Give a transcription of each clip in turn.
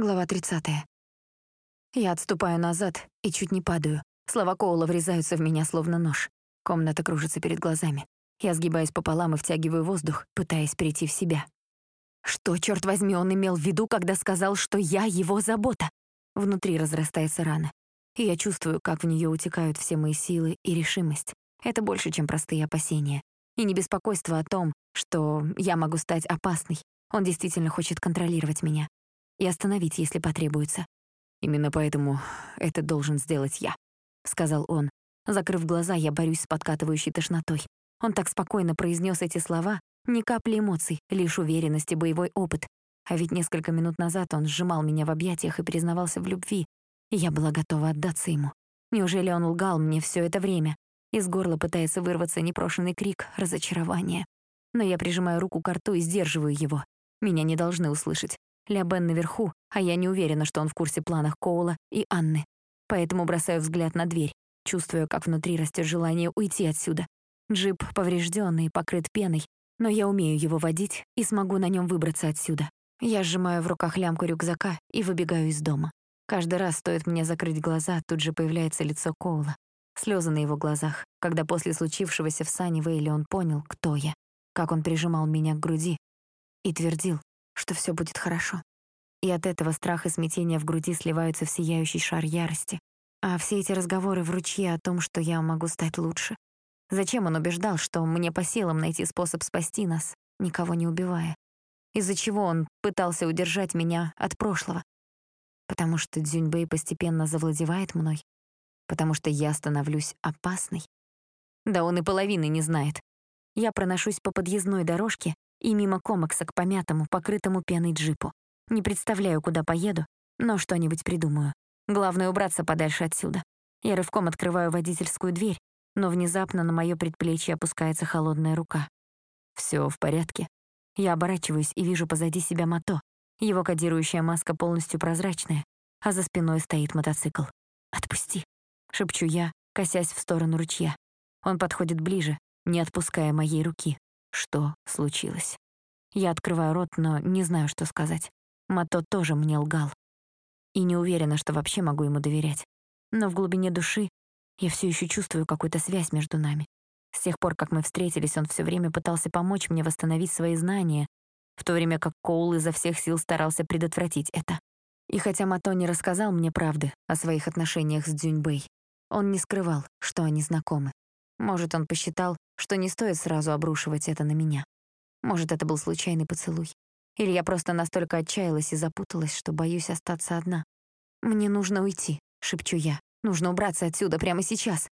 Глава 30. Я отступаю назад и чуть не падаю. Слова Коула врезаются в меня словно нож. Комната кружится перед глазами. Я сгибаюсь пополам и втягиваю воздух, пытаясь прийти в себя. Что, черт возьми, он имел в виду, когда сказал, что я его забота? Внутри разрастается рана. И я чувствую, как в нее утекают все мои силы и решимость. Это больше, чем простые опасения. И не беспокойство о том, что я могу стать опасной. Он действительно хочет контролировать меня и остановить, если потребуется. «Именно поэтому это должен сделать я», — сказал он. Закрыв глаза, я борюсь с подкатывающей тошнотой. Он так спокойно произнес эти слова, ни капли эмоций, лишь уверенность и боевой опыт. А ведь несколько минут назад он сжимал меня в объятиях и признавался в любви, и я была готова отдаться ему. Неужели он лгал мне все это время? Из горла пытается вырваться непрошенный крик разочарования. Но я прижимаю руку к рту и сдерживаю его. Меня не должны услышать. Ля Бен наверху, а я не уверена, что он в курсе планов Коула и Анны. Поэтому бросаю взгляд на дверь, чувствуя, как внутри растет желание уйти отсюда. Джип поврежденный, покрыт пеной, но я умею его водить и смогу на нем выбраться отсюда. Я сжимаю в руках лямку рюкзака и выбегаю из дома. Каждый раз стоит мне закрыть глаза, тут же появляется лицо Коула. Слезы на его глазах, когда после случившегося в Саннивейле он понял, кто я, как он прижимал меня к груди и твердил, что все будет хорошо. И от этого страх и смятение в груди сливаются в сияющий шар ярости. А все эти разговоры в ручье о том, что я могу стать лучше. Зачем он убеждал, что мне по силам найти способ спасти нас, никого не убивая? Из-за чего он пытался удержать меня от прошлого? Потому что Дзюньбэй постепенно завладевает мной? Потому что я становлюсь опасной? Да он и половины не знает. Я проношусь по подъездной дорожке, и мимо комакса к помятому, покрытому пеной джипу. Не представляю, куда поеду, но что-нибудь придумаю. Главное — убраться подальше отсюда. Я рывком открываю водительскую дверь, но внезапно на моё предплечье опускается холодная рука. Всё в порядке. Я оборачиваюсь и вижу позади себя Мато. Его кодирующая маска полностью прозрачная, а за спиной стоит мотоцикл. «Отпусти», — шепчу я, косясь в сторону ручья. Он подходит ближе, не отпуская моей руки. Что случилось? Я открываю рот, но не знаю, что сказать. Мато тоже мне лгал. И не уверена, что вообще могу ему доверять. Но в глубине души я все еще чувствую какую-то связь между нами. С тех пор, как мы встретились, он все время пытался помочь мне восстановить свои знания, в то время как Коул изо всех сил старался предотвратить это. И хотя Мато не рассказал мне правды о своих отношениях с Дзюньбэй, он не скрывал, что они знакомы. Может, он посчитал, что не стоит сразу обрушивать это на меня. Может, это был случайный поцелуй. Или я просто настолько отчаялась и запуталась, что боюсь остаться одна. «Мне нужно уйти», — шепчу я. «Нужно убраться отсюда прямо сейчас».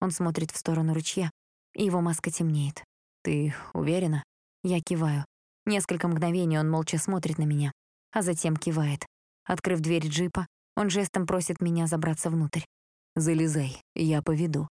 Он смотрит в сторону ручья, и его маска темнеет. «Ты уверена?» Я киваю. Несколько мгновений он молча смотрит на меня, а затем кивает. Открыв дверь джипа, он жестом просит меня забраться внутрь. «Залезай, я поведу».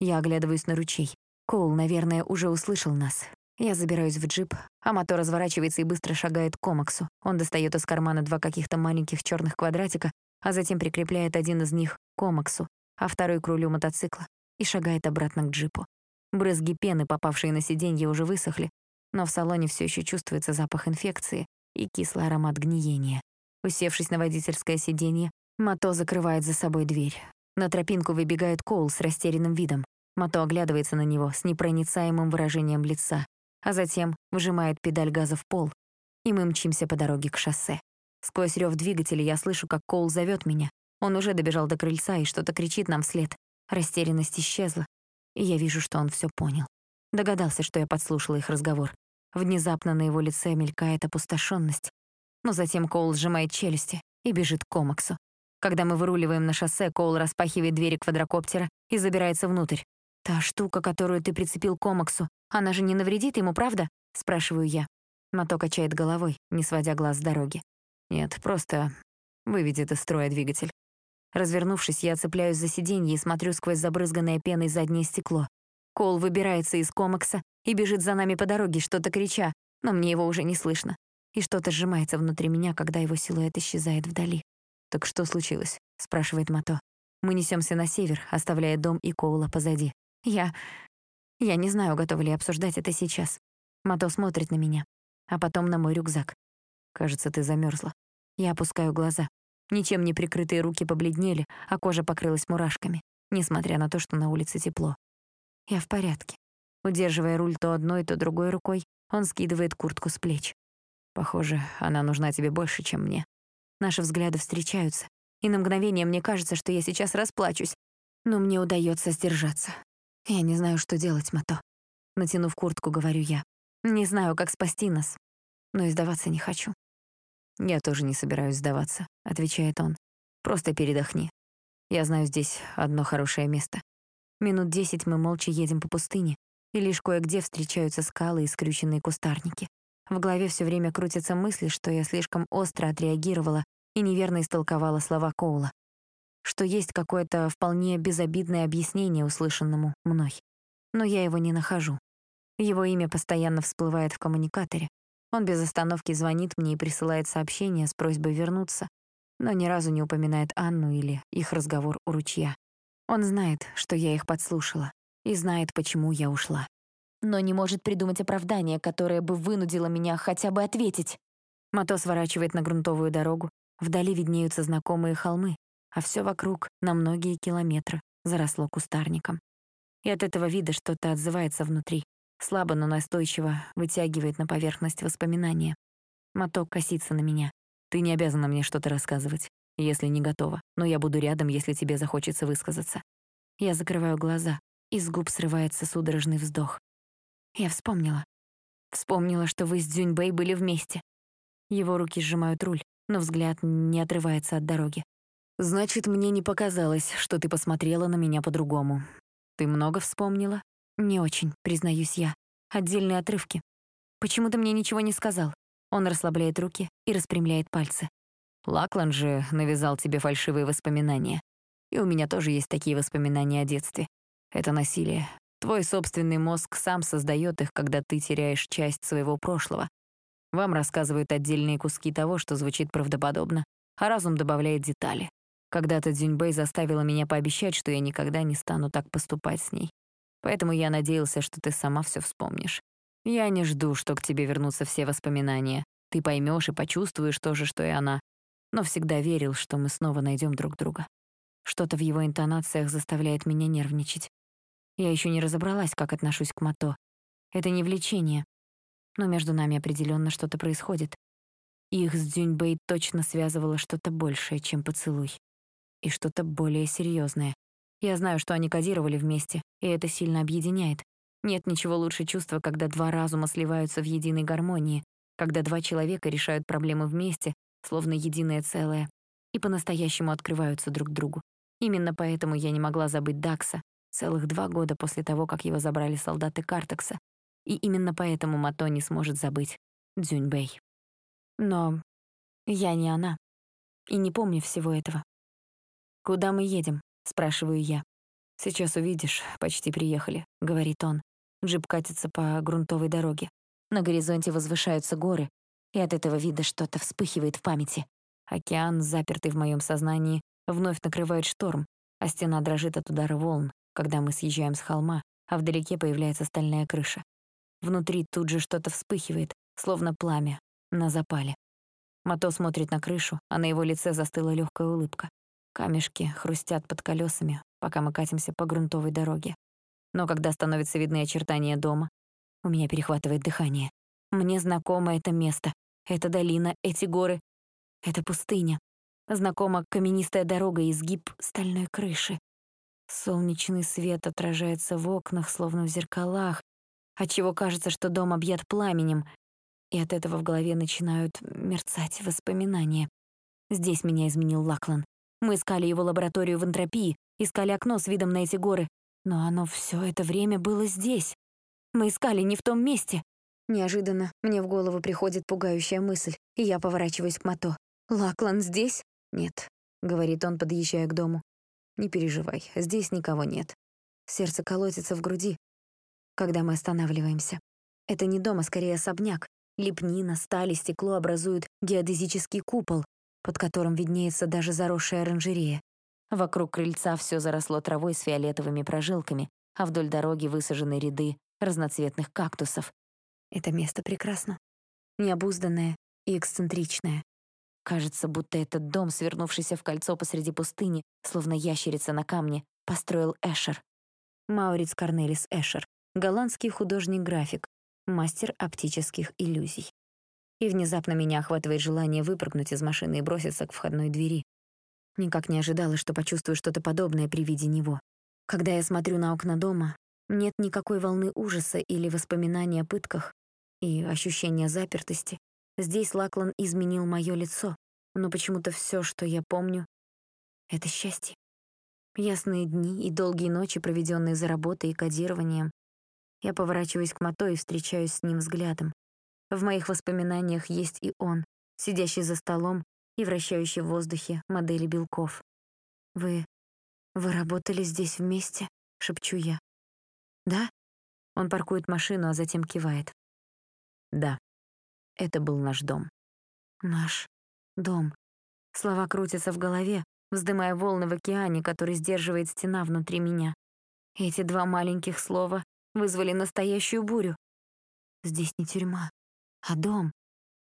Я оглядываюсь на ручей. Коул, наверное, уже услышал нас. Я забираюсь в джип, а мотор разворачивается и быстро шагает к комаксу. Он достает из кармана два каких-то маленьких черных квадратика, а затем прикрепляет один из них к комаксу, а второй к рулю мотоцикла, и шагает обратно к джипу. Брызги пены, попавшие на сиденье, уже высохли, но в салоне все еще чувствуется запах инфекции и кислый аромат гниения. Усевшись на водительское сиденье, Мато закрывает за собой дверь. На тропинку выбегает Коул с растерянным видом. Мато оглядывается на него с непроницаемым выражением лица, а затем вжимает педаль газа в пол, и мы мчимся по дороге к шоссе. Сквозь рев двигателя я слышу, как Коул зовет меня. Он уже добежал до крыльца и что-то кричит нам вслед. Растерянность исчезла, и я вижу, что он все понял. Догадался, что я подслушала их разговор. Внезапно на его лице мелькает опустошенность, но затем Коул сжимает челюсти и бежит к Комаксу. Когда мы выруливаем на шоссе, Коул распахивает двери квадрокоптера и забирается внутрь. «Та штука, которую ты прицепил к Комаксу, она же не навредит ему, правда?» — спрашиваю я. Мато качает головой, не сводя глаз с дороги. «Нет, просто выведет из строя двигатель». Развернувшись, я цепляюсь за сиденье и смотрю сквозь забрызганное пеной заднее стекло. Кол выбирается из комакса и бежит за нами по дороге, что-то крича, но мне его уже не слышно. И что-то сжимается внутри меня, когда его силуэт исчезает вдали. «Так что случилось?» — спрашивает Мато. Мы несемся на север, оставляя дом и Коула позади. Я... Я не знаю, готова ли обсуждать это сейчас. Мато смотрит на меня, а потом на мой рюкзак. Кажется, ты замерзла. Я опускаю глаза. Ничем не прикрытые руки побледнели, а кожа покрылась мурашками, несмотря на то, что на улице тепло. Я в порядке. Удерживая руль то одной, то другой рукой, он скидывает куртку с плеч. Похоже, она нужна тебе больше, чем мне. Наши взгляды встречаются, и на мгновение мне кажется, что я сейчас расплачусь, но мне удается сдержаться. Я не знаю, что делать, Мато. Натянув куртку, говорю я. Не знаю, как спасти нас, но и сдаваться не хочу. «Я тоже не собираюсь сдаваться», — отвечает он. «Просто передохни. Я знаю здесь одно хорошее место». Минут десять мы молча едем по пустыне, и лишь кое-где встречаются скалы и скрюченные кустарники. В голове все время крутятся мысли, что я слишком остро отреагировала и неверно истолковала слова Коула, что есть какое-то вполне безобидное объяснение услышанному мной. Но я его не нахожу. Его имя постоянно всплывает в коммуникаторе, он без остановки звонит мне и присылает сообщение с просьбой вернуться, но ни разу не упоминает Анну или их разговор у ручья. Он знает, что я их подслушала, и знает, почему я ушла. Но не может придумать оправдание, которое бы вынудило меня хотя бы ответить. Мото сворачивает на грунтовую дорогу, вдали виднеются знакомые холмы, а все вокруг на многие километры заросло кустарником. И от этого вида что-то отзывается внутри слабо, но настойчиво вытягивает на поверхность воспоминания. Моток косится на меня. «Ты не обязана мне что-то рассказывать, если не готова, но я буду рядом, если тебе захочется высказаться». Я закрываю глаза, из губ срывается судорожный вздох. Я вспомнила. Вспомнила, что вы с Дзюньбэй были вместе. Его руки сжимают руль, но взгляд не отрывается от дороги. «Значит, мне не показалось, что ты посмотрела на меня по-другому. Ты много вспомнила?» Не очень, признаюсь я. Отдельные отрывки. Почему ты мне ничего не сказал? Он расслабляет руки и распрямляет пальцы. Лаклан же навязал тебе фальшивые воспоминания. И у меня тоже есть такие воспоминания о детстве. Это насилие. Твой собственный мозг сам создает их, когда ты теряешь часть своего прошлого. Вам рассказывают отдельные куски того, что звучит правдоподобно, а разум добавляет детали. Когда-то Дзюньбэй заставила меня пообещать, что я никогда не стану так поступать с ней. Поэтому я надеялся, что ты сама все вспомнишь. Я не жду, что к тебе вернутся все воспоминания. Ты поймешь и почувствуешь то же, что и она. Но всегда верил, что мы снова найдем друг друга. Что-то в его интонациях заставляет меня нервничать. Я еще не разобралась, как отношусь к Мато. Это не влечение. Но между нами определенно что-то происходит. Их с Дзюньбэй точно связывало что-то большее, чем поцелуй. И что-то более серьезное. Я знаю, что они кодировали вместе, и это сильно объединяет. Нет ничего лучше чувства, когда два разума сливаются в единой гармонии, когда два человека решают проблемы вместе, словно единое целое, и по-настоящему открываются друг другу. Именно поэтому я не могла забыть Дакса целых два года после того, как его забрали солдаты Картекса. И именно поэтому Мато не сможет забыть Дзюньбэй. Но я не она. И не помню всего этого. Куда мы едем? — спрашиваю я. «Сейчас увидишь, почти приехали», — говорит он. Джип катится по грунтовой дороге. На горизонте возвышаются горы, и от этого вида что-то вспыхивает в памяти. Океан, запертый в моем сознании, вновь накрывает шторм, а стена дрожит от удара волн, когда мы съезжаем с холма, а вдалеке появляется стальная крыша. Внутри тут же что-то вспыхивает, словно пламя, на запале. Мато смотрит на крышу, а на его лице застыла легкая улыбка. Камешки хрустят под колесами, пока мы катимся по грунтовой дороге. Но когда становятся видны очертания дома, у меня перехватывает дыхание. Мне знакомо это место, эта долина, эти горы, это пустыня. Знакома каменистая дорога и изгиб стальной крыши. Солнечный свет отражается в окнах, словно в зеркалах, отчего кажется, что дом объят пламенем, и от этого в голове начинают мерцать воспоминания. Здесь меня изменил Лаклан. Мы искали его лабораторию в энтропии, искали окно с видом на эти горы. Но оно все это время было здесь. Мы искали не в том месте. Неожиданно мне в голову приходит пугающая мысль, и я поворачиваюсь к Мато. «Лаклан здесь?» «Нет», — говорит он, подъезжая к дому. «Не переживай, здесь никого нет». Сердце колотится в груди, когда мы останавливаемся. Это не дом, а скорее особняк. Лепнина, сталь и стекло образуют геодезический купол, под которым виднеется даже заросшая оранжерея. Вокруг крыльца все заросло травой с фиолетовыми прожилками, а вдоль дороги высажены ряды разноцветных кактусов. Это место прекрасно. Необузданное и эксцентричное. Кажется, будто этот дом, свернувшийся в кольцо посреди пустыни, словно ящерица на камне, построил Эшер. Мауриц Корнелис Эшер, голландский художник-график, мастер оптических иллюзий. И внезапно меня охватывает желание выпрыгнуть из машины и броситься к входной двери. Никак не ожидала, что почувствую что-то подобное при виде него. Когда я смотрю на окна дома, нет никакой волны ужаса или воспоминаний о пытках и ощущения запертости. Здесь Лаклан изменил мое лицо, но почему-то все, что я помню, — это счастье. Ясные дни и долгие ночи, проведенные за работой и кодированием. Я поворачиваюсь к Мато и встречаюсь с ним взглядом. В моих воспоминаниях есть и он, сидящий за столом и вращающий в воздухе модели белков. «Вы... вы работали здесь вместе?» — шепчу я. «Да?» Он паркует машину, а затем кивает. «Да, это был наш дом». «Наш дом». Слова крутятся в голове, вздымая волны в океане, который сдерживает стена внутри меня. Эти два маленьких слова вызвали настоящую бурю. Здесь не тюрьма, а дом.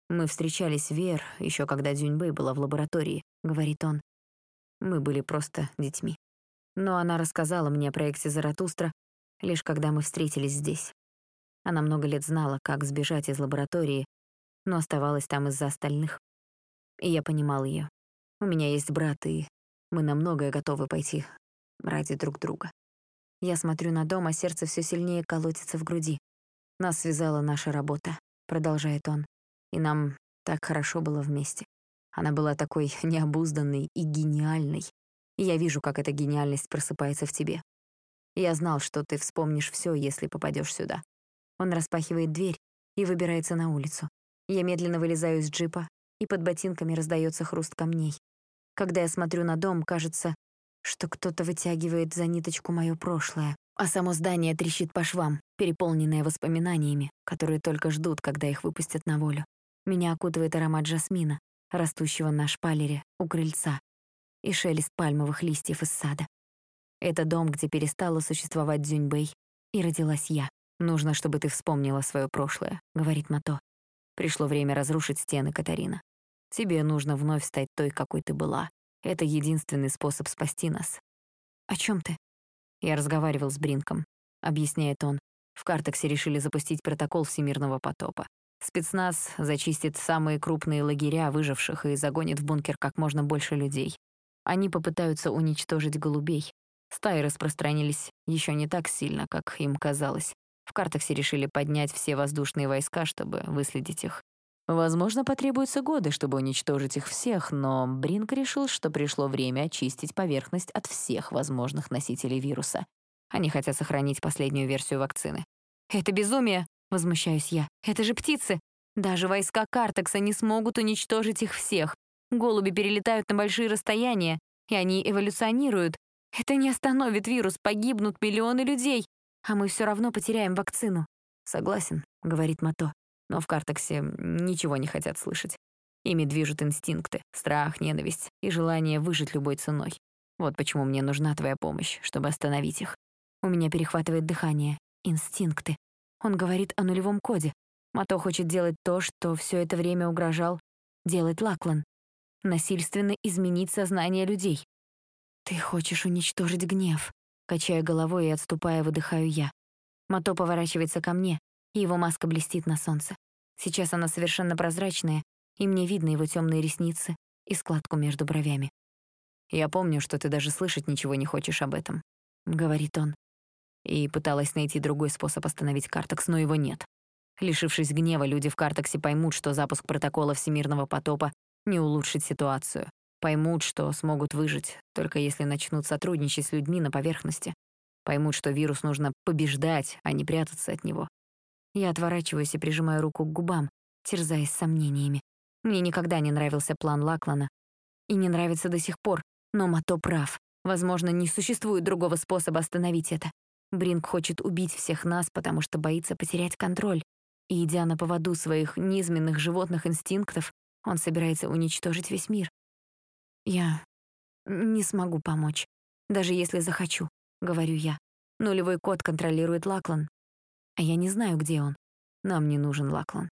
Мы встречались в Вер, еще когда Дзюньбэй была в лаборатории, говорит он. Мы были просто детьми. Но она рассказала мне о проекте Заратустра, лишь когда мы встретились здесь. Она много лет знала, как сбежать из лаборатории, но оставалась там из-за остальных. И я понимал ее. У меня есть брат, и мы на многое готовы пойти ради друг друга. Я смотрю на дом, а сердце все сильнее колотится в груди. Нас связала наша работа, продолжает он. И нам так хорошо было вместе. Она была такой необузданной и гениальной. И я вижу, как эта гениальность просыпается в тебе. Я знал, что ты вспомнишь все, если попадешь сюда. Он распахивает дверь и выбирается на улицу. Я медленно вылезаю из джипа, и под ботинками раздается хруст камней. Когда я смотрю на дом, кажется, что кто-то вытягивает за ниточку мое прошлое, а само здание трещит по швам, переполненное воспоминаниями, которые только ждут, когда их выпустят на волю. Меня окутывает аромат жасмина, растущего на шпалере у крыльца, и шелест пальмовых листьев из сада. Это дом, где перестала существовать Дзюньбэй, и родилась я. «Нужно, чтобы ты вспомнила свое прошлое», — говорит Мато. «Пришло время разрушить стены, Катарина. Тебе нужно вновь стать той, какой ты была. Это единственный способ спасти нас». «О чем ты?» Я разговаривал с Бринком, объясняет он. В Картексе решили запустить протокол всемирного потопа. Спецназ зачистит самые крупные лагеря выживших и загонит в бункер как можно больше людей. Они попытаются уничтожить голубей, Стаи распространились еще не так сильно, как им казалось. В Картексе решили поднять все воздушные войска, чтобы выследить их. Возможно, потребуются годы, чтобы уничтожить их всех, но Бринк решил, что пришло время очистить поверхность от всех возможных носителей вируса. Они хотят сохранить последнюю версию вакцины. «Это безумие!» — возмущаюсь я. «Это же птицы! Даже войска Картекса не смогут уничтожить их всех. Голуби перелетают на большие расстояния, и они эволюционируют. Это не остановит вирус, погибнут миллионы людей, а мы все равно потеряем вакцину. Согласен, говорит Мато, но в Картексе ничего не хотят слышать. Ими движут инстинкты, страх, ненависть и желание выжить любой ценой. Вот почему мне нужна твоя помощь, чтобы остановить их. У меня перехватывает дыхание. Инстинкты. Он говорит о нулевом коде. Мато хочет делать то, что все это время угрожал делать Лаклан. Насильственно изменить сознание людей. «Ты хочешь уничтожить гнев?» Качая головой и отступая, выдыхаю я. Мато поворачивается ко мне, его маска блестит на солнце. Сейчас она совершенно прозрачная, и мне видно его темные ресницы и складку между бровями. «Я помню, что ты даже слышать ничего не хочешь об этом», — говорит он. И пыталась найти другой способ остановить Картекс, но его нет. Лишившись гнева, люди в Картексе поймут, что запуск протокола всемирного потопа не улучшит ситуацию, Поймут, что смогут выжить, только если начнут сотрудничать с людьми на поверхности. Поймут, что вирус нужно побеждать, а не прятаться от него. Я отворачиваюсь и прижимаю руку к губам, терзаясь сомнениями. Мне никогда не нравился план Лаклана. И не нравится до сих пор, но Мато прав. Возможно, не существует другого способа остановить это. Бринг хочет убить всех нас, потому что боится потерять контроль. И, идя на поводу своих низменных животных инстинктов, он собирается уничтожить весь мир. «Я не смогу помочь, даже если захочу», — говорю я. Нулевой код контролирует Лаклан, а я не знаю, где он. Нам не нужен Лаклан.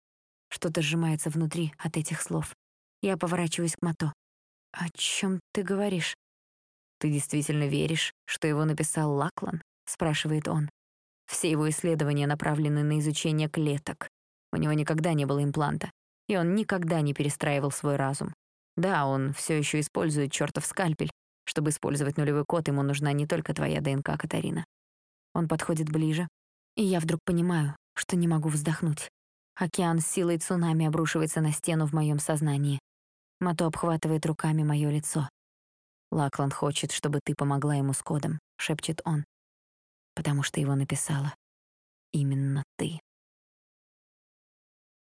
Что-то сжимается внутри от этих слов. Я поворачиваюсь к Мато. «О чем ты говоришь?» «Ты действительно веришь, что его написал Лаклан?» — спрашивает он. «Все его исследования направлены на изучение клеток. У него никогда не было импланта, и он никогда не перестраивал свой разум. Да, он все еще использует чертов скальпель. Чтобы использовать нулевой код, ему нужна не только твоя ДНК, Катарина. Он подходит ближе, и я вдруг понимаю, что не могу вздохнуть. Океан с силой цунами обрушивается на стену в моем сознании. Мато обхватывает руками мое лицо. «Лакланд хочет, чтобы ты помогла ему с кодом», — шепчет он. «Потому что его написала именно ты».